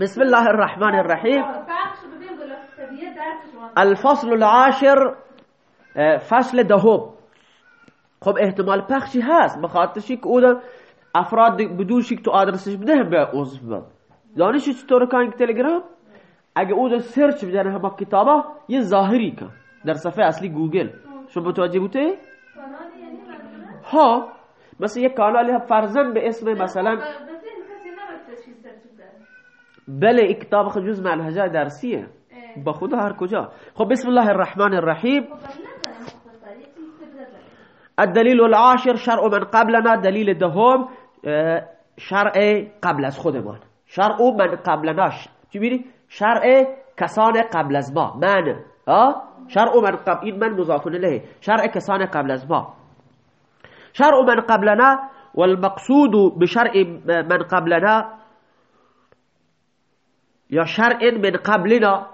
بسم الله الرحمن الرحیم الفصل العاشر فصل دهم. خب احتمال پخشی هست. بخاطرشی که اون افراد بدونشی که تو آدرسش بده هم به عضو بد دانشی چطور کن تلگرام؟ اگه اون سرچ بدن همه کتابا یه ظاهری کن. در صفحه اصلی گوگل. شما متوجه بوده؟ ها مثل یک کانالی فرزن به اسم مثلا بله این کتاب خود جز منهجه درسیه. با خدا هر کجا. خب بسم الله الرحمن الرحیم. الدلیل العاشر شرع من قبلنا. دلیل دهم شرع قبل از خودمان. شرع من قبلناش. چی میری؟ شرع کسان قبل از ما. من شرع من قبل این من مضاف له شرع کسان قبل از ما. شرع من قبلنا والمقصود بشرع من قبلنا یا شرع من قبلنا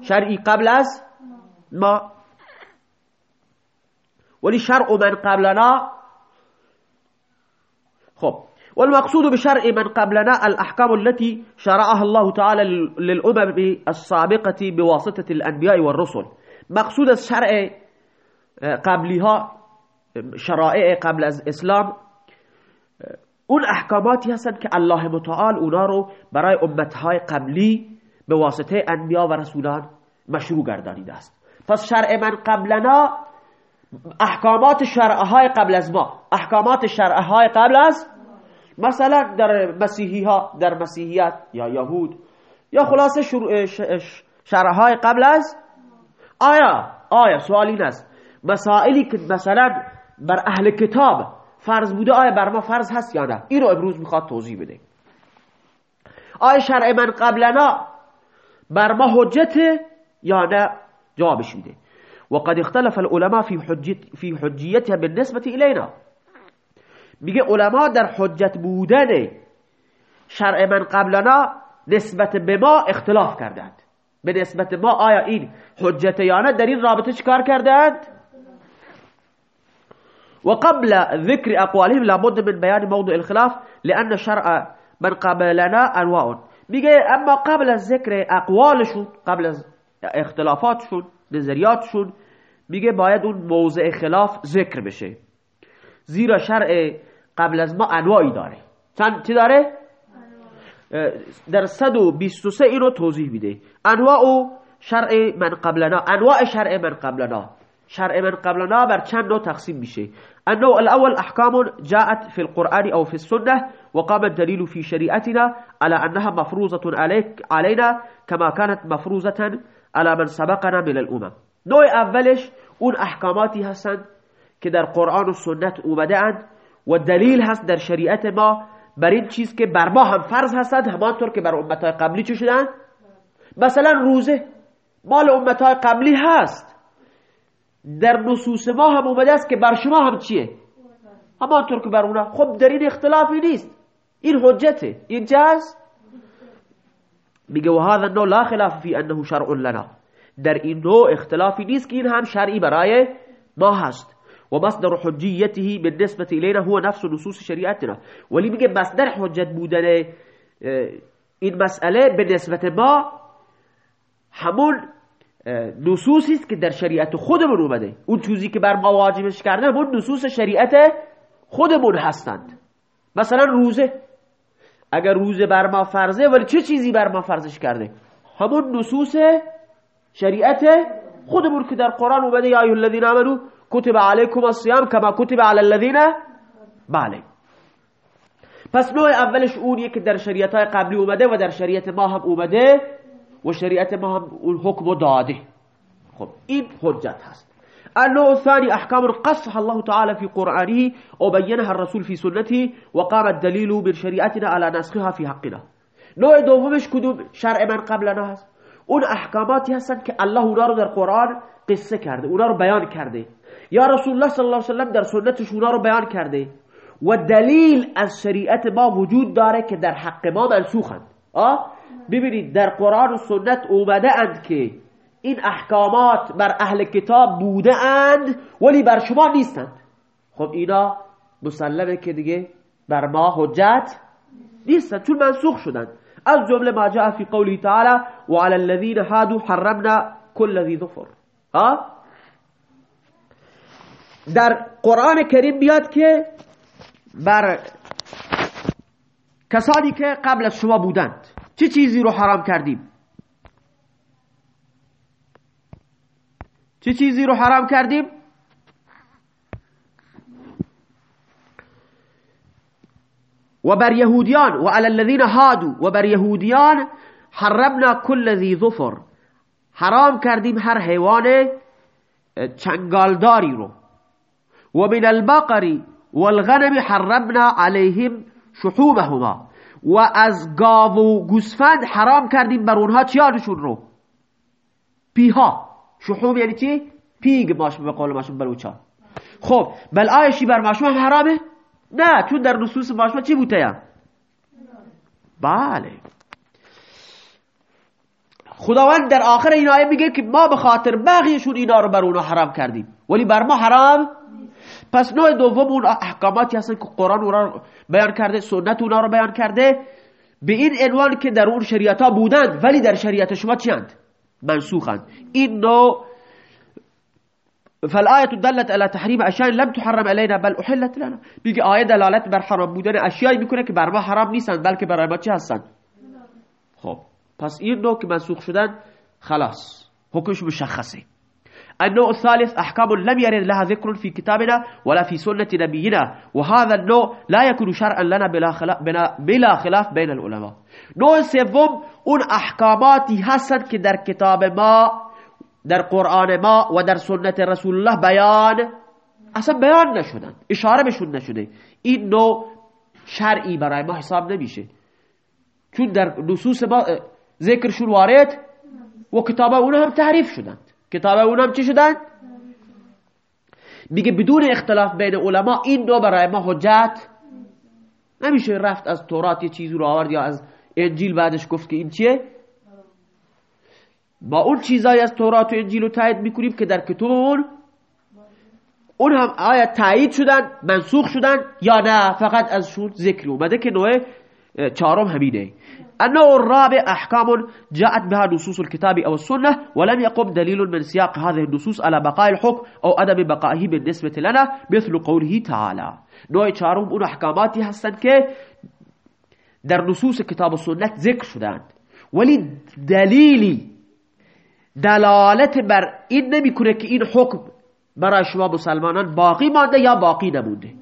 شرعی قبل از؟ ما. ولی شرع من قبلنا؟ خب. والمقصود بشرع من قبلنا الأحكام التي شرعها الله تعالى للأمم السابقة بواسطة الأنبياء والرسل. مقصود الشرع قبلها شرائع قبل از اسلام اون احکاماتی هستند که الله متعال اونا رو برای امتهای قبلی به واسطه انبیا و رسولان مشروع گردانیده است. پس شرع من قبلنا احکامات شرعهای قبل از ما. احکامات شرعهای قبل از مثلا در مسیحی ها در مسیحیت یا یهود یا خلاصه شرعهای قبل از آیا آیا سوال این است. مسائلی که مثلا بر اهل کتاب فرض بوده آیا بر ما فرض هست یا نه؟ این رو امروز می‌خواد توضیح بده. آیا شرع من قبلنا بر ما حجت یا نه؟ جوابش میده. وقد اختلف العلماء في حجيت في حجيتها بالنسبة إلينا. میگه علما در حجت بودن شرع من قبلنا نسبت به ما اختلاف کردند. به نسبت ما آیا این حجت یا نه؟ در این رابطه چکار کردند؟ وقبل ذكر أقوالهم لابد من بيان موضوع الخلاف لأن شرع من قبلنا أنواع. میگه اما قبل از ذکر اقوالشون قبل از اختلافاتشون نظریاتشون میگه باید اون موضع خلاف ذکر بشه. زیرا شرع قبل از ما انواعی داره. چند چی داره؟ در 123 اینو توضیح میده. انواع شرع من قبلنا انواع شرع من قبلنا. شرع من قبلنا بر چند نوع تقسیم میشه. النوع الأول أحكام جاءت في القرآن أو في السنة وقام الدليل في شريعتنا على أنها مفروضة عليك علينا كما كانت مفروضة على من سبقنا من الأمم. نوع أولش اون احکاماتی هستند که در قرآن و سنت اومده اند و دلیل هست در شریعت ما بر این چیز که بر ما هم فرض هستند همانطور که بر امتهای قبلی چه شدن؟ مثلا روزه. مال امتهای قبلی هست. در نصوص ما هم اومده است که بر شما هم چیه؟ همانطور که بر اونا خب در این اختلافی نیست. این حجته. این جاز میگه و هذا النوع لا خلاف فی انه شرع لنا. در این نوع اختلافی نیست که این هم شرعی برای ما هست. و مصدر حجیته بالنسبه الینا هو نفس نصوص شریعتنا. ولی میگه مصدر حجت بودن این مسئله به نسبت ما همون نصوصی است که در شریعت خودمون اومده. اون چیزی که بر ما واجبش کرده همون نصوص شریعت خودمون هستند. مثلا روزه. اگر روزه بر ما فرضه ولی چه چیزی بر ما فرضش کرده؟ همون نصوص شریعت خودمون که در قرآن اومده یا ایها الذین آمنو کتب علیکم الصیام کما کتب علی الذین بله پس نوع اولش اونیه که در شریعت های قبلی اومده و در شریعت ما هم اومده. و شریعت ما هم اون حکم داده. خب این حجت هست. النوع الثاني أحكام قصها الله تعالى في قرآنه وبينها الرسول في سنته وقام الدليل من شريعتنا على نسخها في حقنا. نوع دومش کدوم شرع من قبلنا هست. اون احکاماتی هستن که الله اونا رو در قرآن قصه کرده اونا رو بیان کرده. یا رسول الله صلی الله علیه وسلم در سنتش اونا رو بیان کرده. و از شریعت ما وجود داره که در حق ما منسوخند. آه؟ ببینید در قرآن و سنت اومده اند که این احکامات بر اهل کتاب بوده اند ولی بر شما نیستند. خب اینا مسلمه که دیگه بر ما حجت نیستند چون منسوخ شدند. از جمله ما جاء في قوله تعالى وعلى الذين هادوا حرمنا كل ذي ظفر. در قرآن کریم بیاد که بر کسانی که قبل از شما بودند چه چیزی رو حرام کردیم؟ چه چیزی رو حرام کردیم؟ و بر یهودیان و علی الذین هادو و بر یهودیان حرمنا كل ذی ظفر. حرام کردیم هر حیوان چنگالداری رو. و من البقر والغنم حرمنا عليهم شحومهما. و از گاو و گوسفند حرام کردیم بر اونها چیانشون رو پیها شحوم یعنی چی؟ پیگ ماشون به قول ماشون بلوچا خب بل آیشی بر ماشون حرامه؟ نه چون در نصوص ماشون چی بوده یا؟ بله خداوند در آخر این آیه میگه که ما به خاطر بقیهشون اینا رو بر اونها حرام کردیم ولی بر ما حرام پس نوع دوم اون احکاماتی هستن که قرآن اونا بیان کرده سنت اونا رو بیان کرده. به این عنوان که در اون شریعت ها بودند ولی در شریعت شما چیند منسوخند. این نوع فالآية دلت على تحریم اشیاء لم تحرم علينا بل احلت لنا. میگه آیه دلالت بر حرام بودن اشیایی می‌کنه که بر ما حرام نیستند بلکه برای ما چه هستند؟ خب پس این نوع که منسوخ شدن خلاص حکمش مشخصه. النوع الثالث أحكام لم يرد لها ذكر في كتابنا ولا في سنة نبينا. وهذا النوع لا يكون شرعا لنا بلا خلاف, بلا خلاف بين العلماء. نوع سوم اون احکاماتی هستند که در کتاب ما در قرآن ما و در سنت رسول الله بیان أصلا بیان نشدن إشارة بهشون نشده. این نوع شرعی برای ما حساب نمیشه. چون در نصوص ما ذکرشون وارد و کتاب اون هم تعریف شدند کتاب اونم چی شدن؟ میگه بدون اختلاف بین علما این دو برای ما حجت نمیشه رفت از تورات یه چیزی رو آورد یا از انجیل بعدش گفت که این چیه با اون چیزایی از تورات و انجیل رو تایید می‌کنیم که در کتب اون اون هم آیا تایید شدن منسوخ شدن یا نه فقط ازشون ذکر اومده که نوع چهارم همینه النوع الرابع أحكام جاءت بها نصوص الكتاب أو السنة ولم يقم دليل من سياق هذه النصوص على بقاء الحكم أو عدم بقائه بالنسبة لنا مثل قوله تعالى. نوع چهارم اون احکاماتی هستند که در نصوص کتاب و سنت ذکر شدند ولی دلیلی دلالت بر این نمیکنه که این حکم برای شما مسلمانان باقی مانده یا باقی نمونده.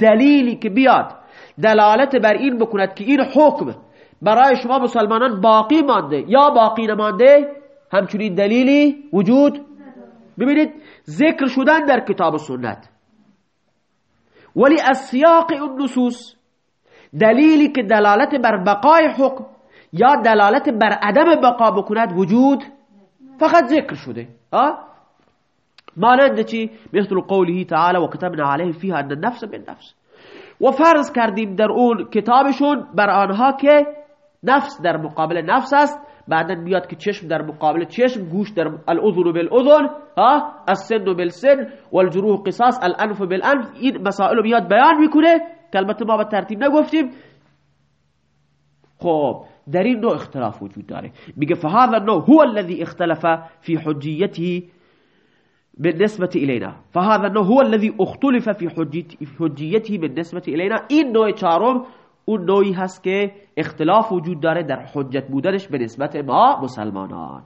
دلیلی که بیاد دلالت بر این بکند که این حکم برای شما مسلمانان باقی مانده. یا باقی نمانده همچنین دلیلی وجود ببینید ذکر شدن در کتاب سنت. ولی از سیاق اون نصوص دلیلی که دلالت بر بقای حکم یا دلالت بر عدم بقا بکند وجود فقط ذکر شده. مانند چی؟ مثل قوله تعالی و کتبنا علیه فیها ان النفس بالنفس. و فرض کردیم در اون کتابشون بر آنها که نفس در مقابل نفس است. بعدا میاد که چشم در مقابل چشم گوش در الاذن بالاذن ها؟ السن بالسن والجروح قصاص الانف بالانف این مسائل میاد بیان می‌کنه. کلمت ما به ترتیب نگفتیم. خب در این نوع اختلاف وجود داره. میگه فهذا النوع هو الذي اختلف في حجيته بالنسبة إلينا. فهذا النوع هو الذي اختلف في حجيته بالنسبة إلينا. این نوع چهارم اون نوعی هست اختلاف وجود داره در حجت بودنش به نسبت ما مسلمانان.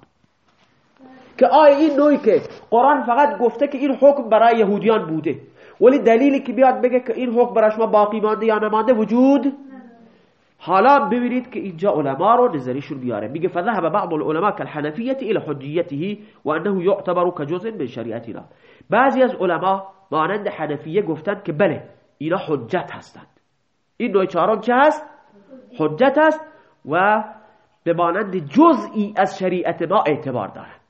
که آیا این نوعی که قرآن فقط گفته که این حکم برای یهودیان بوده ولی دلیلی که بیاد بگه که این حکم برای شما باقی مانده یا نمانده وجود حالا ببینید که اینجا علما رو نظریشون بیاره. میگه فذهب بعض العلماء كالحنفیه الى حجیته و انه يعتبر كجزء من شریعتنا. بعضی از علما مانند حنفیه گفتند که بله اینا حجت هستند. این نوع چهارم چه هست؟ حجت است و به مانند جزئی از شریعت ما اعتبار دارد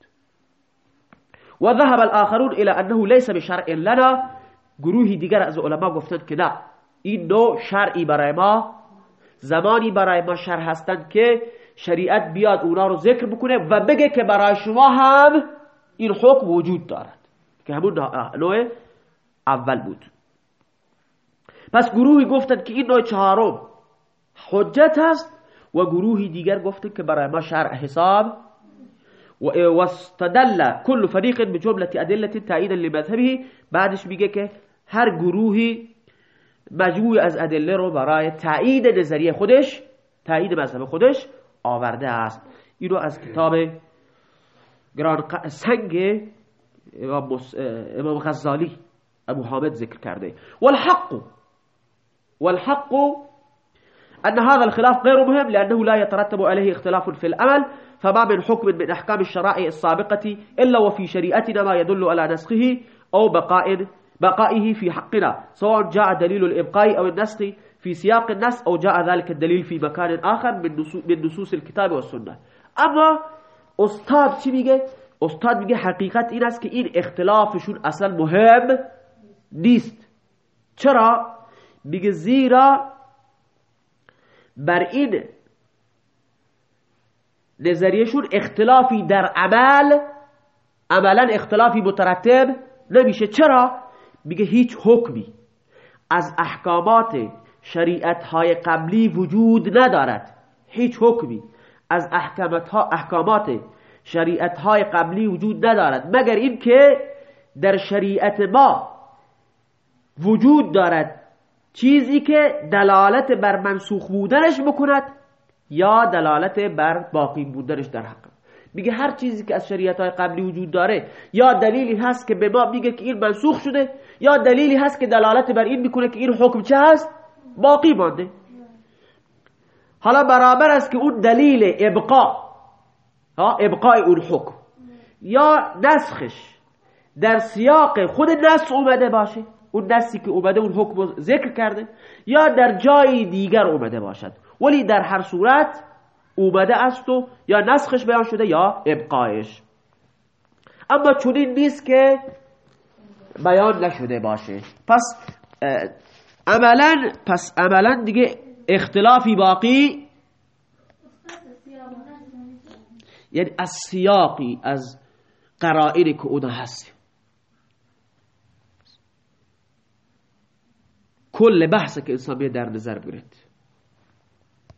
و ذهب الاخرون الى انه ليس بشرع لنا. گروهی دیگر از علما گفتند که نه این نوع شرعی برای ما زمانی برای ما شرع هستند که شریعت بیاد اونا رو ذکر بکنه و بگه که برای شما هم این حکم وجود دارد. که همون نوع اول بود. پس گروهی گفتند که این نوع چهارم حجت هست و گروهی دیگر گفته که برای ما شرع حساب و استدل كل فريق بجمله ادله تاییدا لمذهبه. بعدش میگه که هر گروهی مجموعی از ادله رو برای تایید نظریه خودش تایید مذهب خودش آورده است. این رو از کتاب گران سنگ امام غزالی ابو حامد ذکر کرده. والحق والحق أن هذا الخلاف غير مهم لأنه لا يترتب عليه اختلاف في الأمل فما من حكم من أحكام الشرائع السابقة إلا وفي شريعتنا ما يدل على نسخه أو بقاء بقائه في حقنا. سواء جاء دليل الإبقاء أو النسخ في سياق النص أو جاء ذلك الدليل في مكان آخر من نصوص الكتاب والسنة. أما استاد چی میگه استاد میگه حقیقت این است که اختلافشون أصلا مهم نیست چرا؟ میگه زیرا بر این نظریهشون اختلافی در عمل عملا اختلافی مترتب نمیشه چرا؟ میگه هیچ حکمی از احکامات شریعت های قبلی وجود ندارد. هیچ حکمی از احکامات, احکامات شریعت های قبلی وجود ندارد. مگر اینکه در شریعت ما وجود دارد چیزی که دلالت بر منسوخ بودنش بکند یا دلالت بر باقی بودنش در حق. میگه هر چیزی که از شریعت های قبلی وجود داره یا دلیلی هست که به ما میگه که این منسوخ شده یا دلیلی هست که دلالت بر این می‌کنه که این حکم چه هست؟ باقی مانده. حالا برابر است که اون دلیل ابقا ها ابقای اون حکم یا نسخش در سیاق خود نسخ اومده باشه اون دستی که اومده اون حکم ذکر کرده یا در جای دیگر اومده باشد. ولی در هر صورت اومده است و یا نسخش بیان شده یا ابقایش. اما چنین نیست که بیان نشده باشه. پس عملا پس عملا دیگه اختلافی باقی یعنی از سیاقی از قرائنی که اون هست کل بحث که انسان در نظر بگیرد.